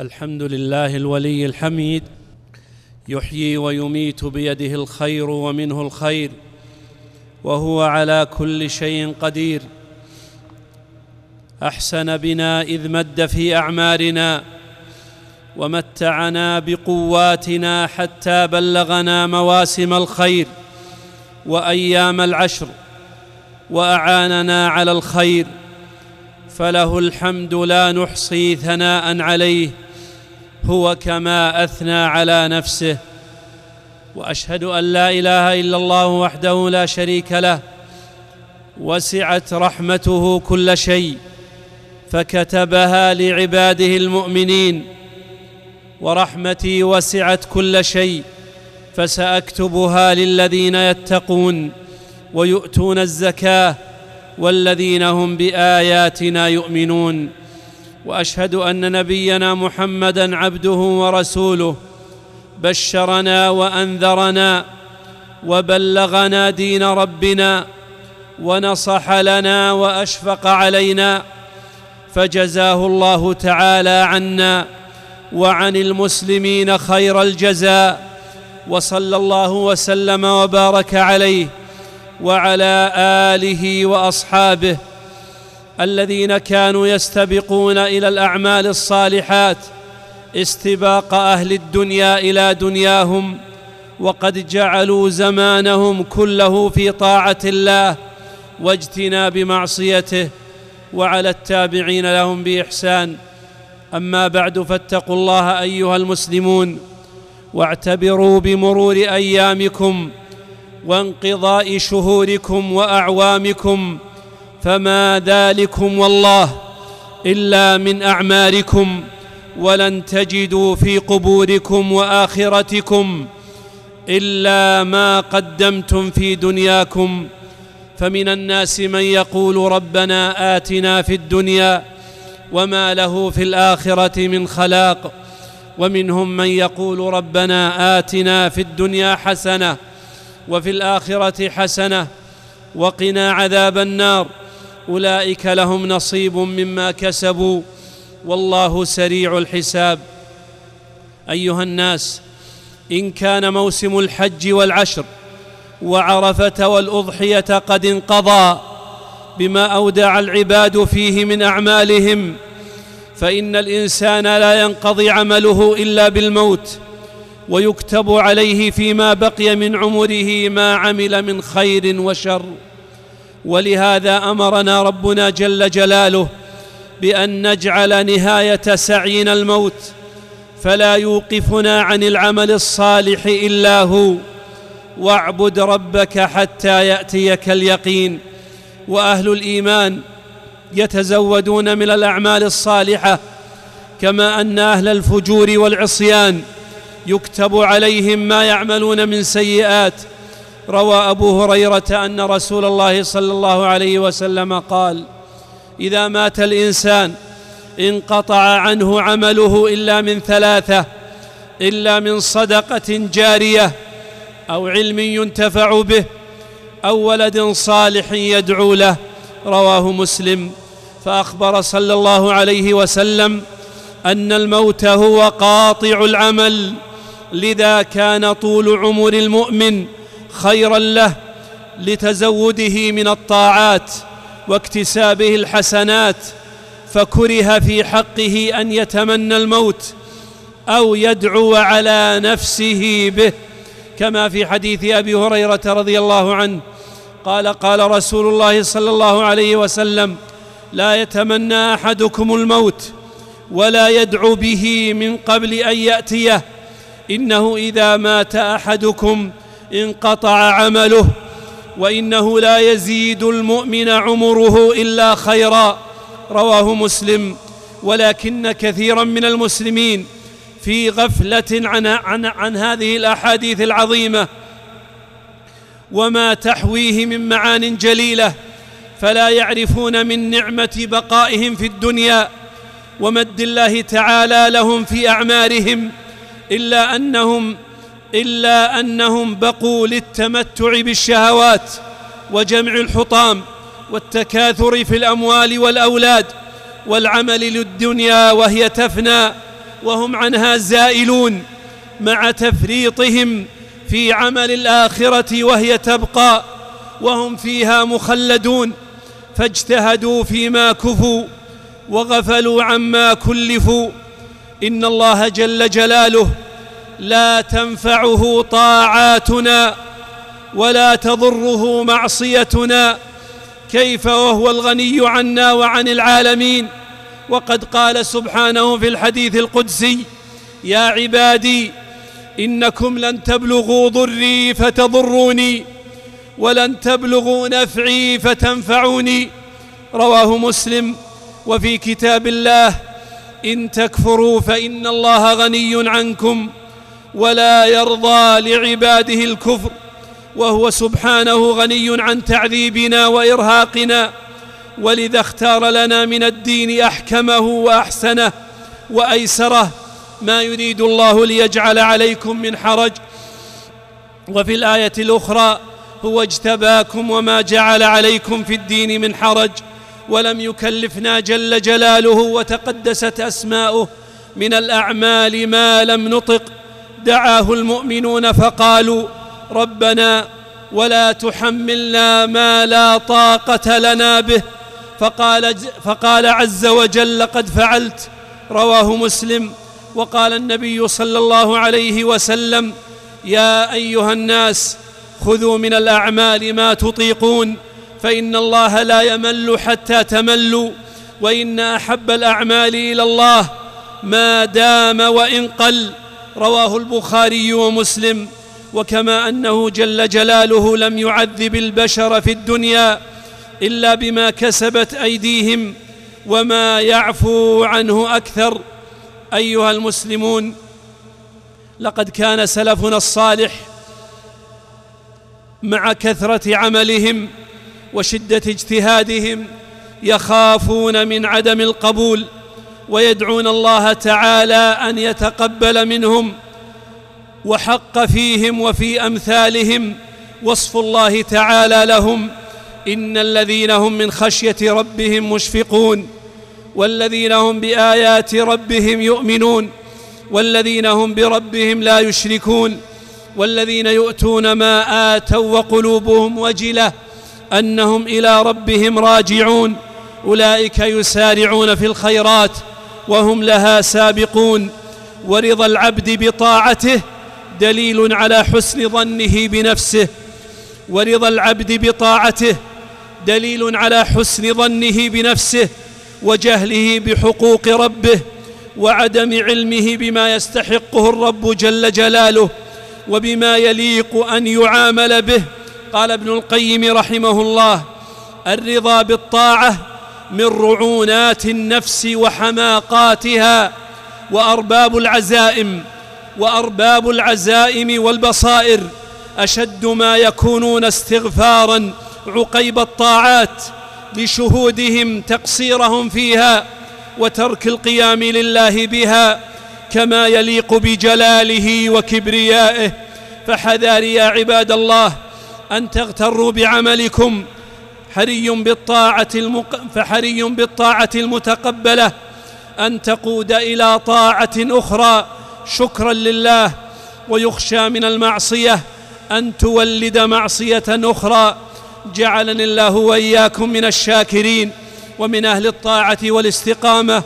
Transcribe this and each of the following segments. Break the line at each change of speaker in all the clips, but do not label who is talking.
الحمد لله الولي الحميد يحيي ويميت بيده الخير ومنه الخير وهو على كل شيء قدير. أحسن بنا إذ مد في أعمارنا ومتعنا بقواتنا حتى بلغنا مواسم الخير وأيام العشر وأعاننا على الخير. فله الحمد لا نحصي ثناء عليه هو كما أثنى على نفسه. وأشهد أن لا إله إلا الله وحده لا شريك له. وسعت رحمته كل شيء. فكتبها لعباده المؤمنين. ورحمتي وسعت كل شيء. فسأكتبها للذين يتقون. ويؤتون الزكاة. والذين هم بآياتنا يؤمنون. وأشهد أن نبينا محمدا عبده ورسوله بشرنا وأنذرنا وبلغنا دين ربنا ونصح لنا وأشفق علينا فجزاه الله تعالى عنا وعن المسلمين خير الجزاء وصلى الله وسلم وبارك عليه وعلى آله وأصحابه الذين كانوا يستبقون إلى الأعمال الصالحات استباق أهل الدنيا إلى دنياهم وقد جعلوا زمانهم كله في طاعة الله واجتناب معصيته وعلى التابعين لهم بإحسان. أما بعد فاتقوا الله أيها المسلمون واعتبروا بمرور أيامكم وانقضاء شهوركم وأعوامكم فما ذلكم والله إلا من اعماركم ولن تجدوا في قبوركم وآخرتكم إلا ما قدمتم في دنياكم فمن الناس من يقول ربنا آتنا في الدنيا وما له في الآخرة من خلاق ومنهم من يقول ربنا آتنا في الدنيا حسنة وفي الآخرة حسنة وقنا عذاب النار أولئك لهم نصيب مما كسبوا والله سريع الحساب. أيها الناس إن كان موسم الحج والعشر وعرفة والأضحية قد انقضى بما أودع العباد فيه من أعمالهم فإن الإنسان لا ينقضي عمله إلا بالموت ويكتب عليه فيما بقي من عمره ما عمل من خير وشر. ولهذا أمرنا ربنا جل جلاله بأن نجعل نهاية سعينا الموت فلا يوقفنا عن العمل الصالح إلا هو. واعبد ربك حتى يأتيك اليقين. وأهل الإيمان يتزودون من الأعمال الصالحة كما أن أهل الفجور والعصيان يكتب عليهم ما يعملون من سيئات. روى أبو هريرة أن رسول الله صلى الله عليه وسلم قال إذا مات الإنسان انقطع عنه عمله إلا من ثلاثة إلا من صدقة جارية أو علم ينتفع به أو ولد صالح يدعو له. رواه مسلم. فأخبر صلى الله عليه وسلم أن الموت هو قاطع العمل لذا كان طول عمر المؤمن خيرا له لتزوده من الطاعات واكتسابه الحسنات فكره في حقه أن يتمنى الموت أو يدعو على نفسه به. كما في حديث أبي هريرة رضي الله عنه قال قال رسول الله صلى الله عليه وسلم لا يتمنى أحدكم الموت ولا يدعو به من قبل أن يأتيه إنه إذا مات أحدكم انقطع عمله وإنه لا يزيد المؤمن عمره إلا خيرا. رواه مسلم. ولكن كثيرا من المسلمين في غفلة عن, عن, عن هذه الأحاديث العظيمة. وما تحويه من معان جليلة. فلا يعرفون من نعمة بقائهم في الدنيا. ومد الله تعالى لهم في أعمارهم إلا أنهم إلا أنهم بقوا للتمتع بالشهوات وجمع الحطام والتكاثر في الأموال والأولاد والعمل للدنيا وهي تفنى وهم عنها زائلون مع تفريطهم في عمل الآخرة وهي تبقى وهم فيها مخلدون فاجتهدوا فيما كفوا وغفلوا عما كلفوا إن الله جل جلاله لا تنفعه طاعاتنا ولا تضره معصيتنا. كيف وهو الغني عنا وعن العالمين؟ وقد قال سبحانه في الحديث القدسي يا عبادي إنكم لن تبلغوا ضري فتضروني ولن تبلغوا نفعي فتنفعوني. رواه مسلم. وفي كتاب الله إن تكفروا فإن الله غني عنكم. ولا يرضى لعباده الكفر وهو سبحانه غني عن تعذيبنا وإرهاقنا. ولذا اختار لنا من الدين أحكمه وأحسنه وأيسره ما يريد الله ليجعل عليكم من حرج. وفي الآية الأخرى هو اجتباكم وما جعل عليكم في الدين من حرج. ولم يكلفنا جل جلاله وتقدست أسماؤه. من الأعمال ما لم نطق. دعاه المؤمنون فقالوا ربنا ولا تحملنا ما لا طاقة لنا به. فقال, فقال عز وجل قد فعلت رواه مسلم. وقال النبي صلى الله عليه وسلم يا أيها الناس خذوا من الأعمال ما تطيقون فإن الله لا يمل حتى تملوا وإن أحب الأعمال إلى الله ما دام وإن قل. رواه البخاري ومسلم. وكما أنه جل جلاله لم يعذب البشر في الدنيا إلا بما كسبت أيديهم وما يعفو عنه أكثر. أيها المسلمون لقد كان سلفنا الصالح مع كثرة عملهم وشدة اجتهادهم يخافون من عدم القبول. ويدعون الله تعالى أن يتقبل منهم وحق فيهم وفي أمثالهم وصف الله تعالى لهم إن الذين هم من خشية ربهم مشفقون والذين هم بآيات ربهم يؤمنون والذين هم بربهم لا يشركون والذين يؤتون ما آتوا وقلوبهم وجلة أنهم إلى ربهم راجعون أولئك يسارعون في الخيرات وهم لها سابقون. ورضا العبد بطاعته دليل على حسن ظنه بنفسه. ورضا العبد بطاعته دليل على حسن ظنه بنفسه وجهله بحقوق ربه وعدم علمه بما يستحقه الرب جل جلاله وبما يليق أن يعامل به. قال ابن القيم رحمه الله الرضا بالطاعة من رعونات النفس وحماقاتها وأرباب العزائم وأرباب العزائم والبصائر أشد ما يكونون استغفارا عقيب الطاعات لشهودهم تقصيرهم فيها وترك القيام لله بها كما يليق بجلاله وكبريائه فحذار يا عباد الله أن تغتروا بعملكم حري بالطاعة المق... فحري بالطاعة المتقبلة. أن تقود إلى طاعة أخرى. شكرا لله. ويخشى من المعصية. أن تولد معصية أخرى. جعلني الله وإياكم من الشاكرين. ومن أهل الطاعة والاستقامة.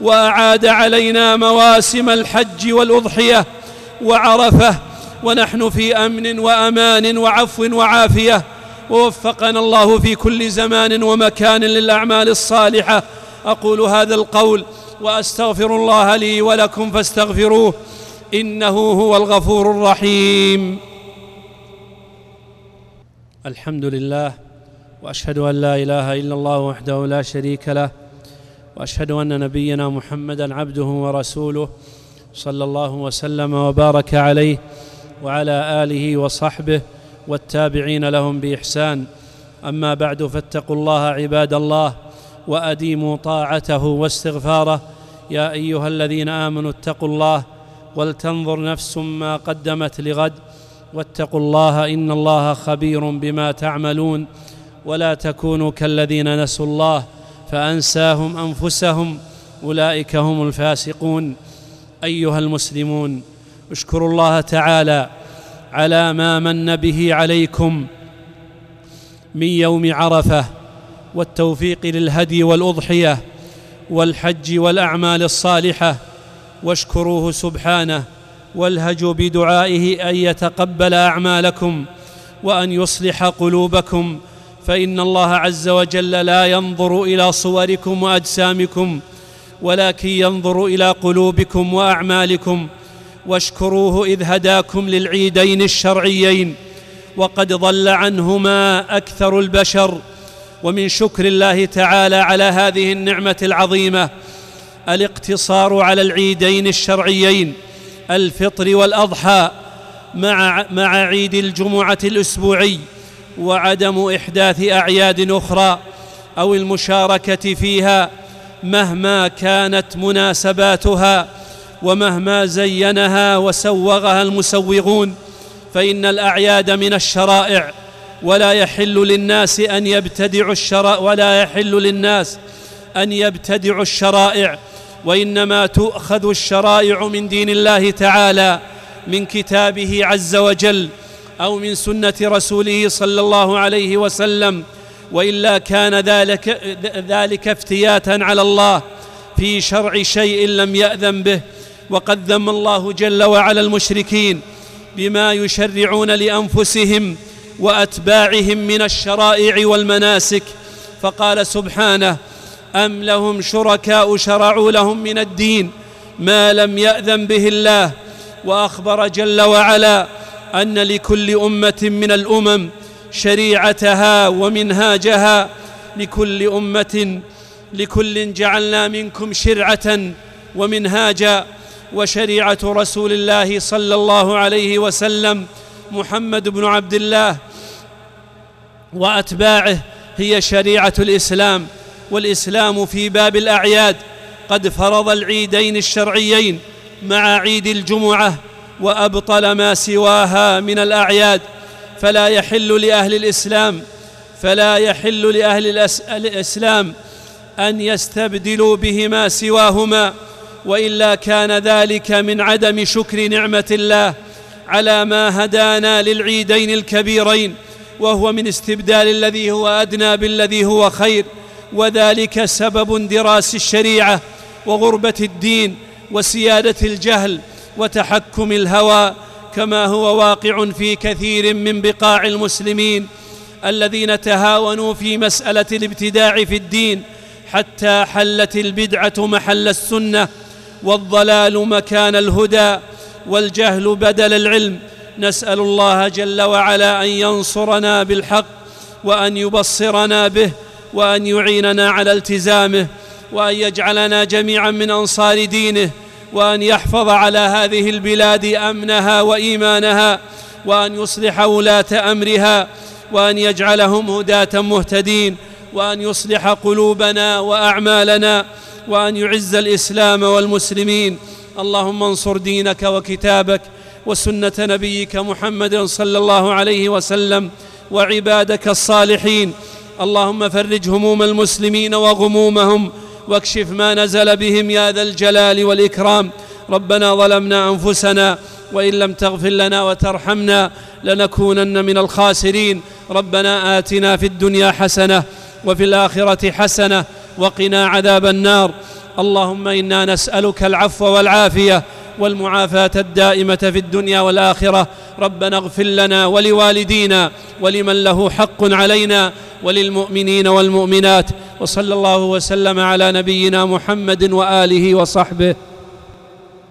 وأعاد علينا مواسم الحج والأضحية. وعرفه. ونحن في أمن وأمان وعفو وعافية. ووفقنا الله في كل زمان ومكان للأعمال الصالحة. أقول هذا القول وأستغفر الله لي ولكم فاستغفروه. إنه هو الغفور الرحيم. الحمد لله وأشهد أن لا إله إلا الله وحده لا شريك له وأشهد أن نبينا محمدا عبده ورسوله صلى الله وسلم وبارك عليه وعلى آله وصحبه والتابعين لهم بإحسان. أما بعد فاتقوا الله عباد الله وأديموا طاعته واستغفاره. يا أيها الذين آمنوا اتقوا الله ولتنظر نفس ما قدمت لغد. واتقوا الله إن الله خبير بما تعملون. ولا تكونوا كالذين نسوا الله فأنساهم أنفسهم. أولئك هم الفاسقون. أيها المسلمون اشكروا الله تعالى على ما من به عليكم من يوم عرفة والتوفيق للهدي والأضحية والحج والأعمال الصالحة واشكروه سبحانه والهجوا بدعائه أن يتقبل أعمالكم وأن يصلح قلوبكم فإن الله عز وجل لا ينظر إلى صوركم وأجسامكم ولكن ينظر إلى قلوبكم وأعمالكم واشكروه إذ هداكم للعيدين الشرعيين وقد ضل عنهما أكثر البشر. ومن شكر الله تعالى على هذه النعمة العظيمة الاقتصار على العيدين الشرعيين الفطر والأضحى مع مع عيد الجمعة الأسبوعي وعدم إحداث أعياد أخرى أو المشاركة فيها مهما كانت مناسباتها. ومهما زينها وسوغها المسوغون فإن الأعياد من الشرائع ولا يحل للناس أن يبتدعوا الشرائع ولا يحل للناس أن يبتدعوا الشرائع وإنما تؤخذ الشرائع من دين الله تعالى من كتابه عز وجل أو من سنة رسوله صلى الله عليه وسلم. وإلا كان ذلك ذلك افتياتا على الله في شرع شيء لم يأذن به. وقد ذم الله جل وعلا المشركين بما يشرعون لأنفسهم وأتباعهم من الشرائع والمناسك فقال سبحانه أم لهم شركاء شرعوا لهم من الدين ما لم يأذن به الله؟ وأخبر جل وعلا أن لكل أمة من الأمم شريعتها ومنهاجها لكل أمة لكل جعلنا منكم شرعة ومنهاجا وشريعة رسول الله صلى الله عليه وسلم محمد بن عبد الله وأتباعه هي شريعة الإسلام والإسلام في باب الأعياد قد فرض العيدين الشرعيين مع عيد الجمعة وأبطل ما سواها من الأعياد فلا يحل لأهل الإسلام فلا يحل لأهل الإسلام أن يستبدلوا بهما سواهما. وإلا كان ذلك من عدم شكر نعمة الله على ما هدانا للعيدين الكبيرين وهو من استبدال الذي هو أدنى بالذي هو خير وذلك سبب اندراس الشريعة وغربة الدين وسيادة الجهل وتحكم الهوى كما هو واقع في كثير من بقاع المسلمين الذين تهاونوا في مسألة الابتداع في الدين حتى حلت البدعة محل السنة والضلال مكان الهدى والجهل بدل العلم. نسأل الله جل وعلا أن ينصرنا بالحق وأن يبصرنا به وأن يعيننا على التزامه وأن يجعلنا جميعا من أنصار دينه وأن يحفظ على هذه البلاد أمنها وإيمانها وأن يصلح ولاة أمرها وأن يجعلهم هداة مهتدين وأن يصلح قلوبنا وأعمالنا وأن يعز الإسلام والمسلمين. اللهم انصر دينك وكتابك وسنة نبيك محمد صلى الله عليه وسلم وعبادك الصالحين. اللهم فرج هموم المسلمين وغمومهم واكشف ما نزل بهم يا ذا الجلال والإكرام. ربنا ظلمنا أنفسنا وإن لم تغفر لنا وترحمنا لنكونن من الخاسرين. ربنا آتنا في الدنيا حسنة وفي الآخرة حسنة وقنا عذاب النار. اللهم إنا نسألك العفو والعافية والمعافاة الدائمة في الدنيا والآخرة. ربنا اغفر لنا ولوالدينا ولمن له حق علينا وللمؤمنين والمؤمنات. وصلى الله وسلم على نبينا محمد وآله وصحبه.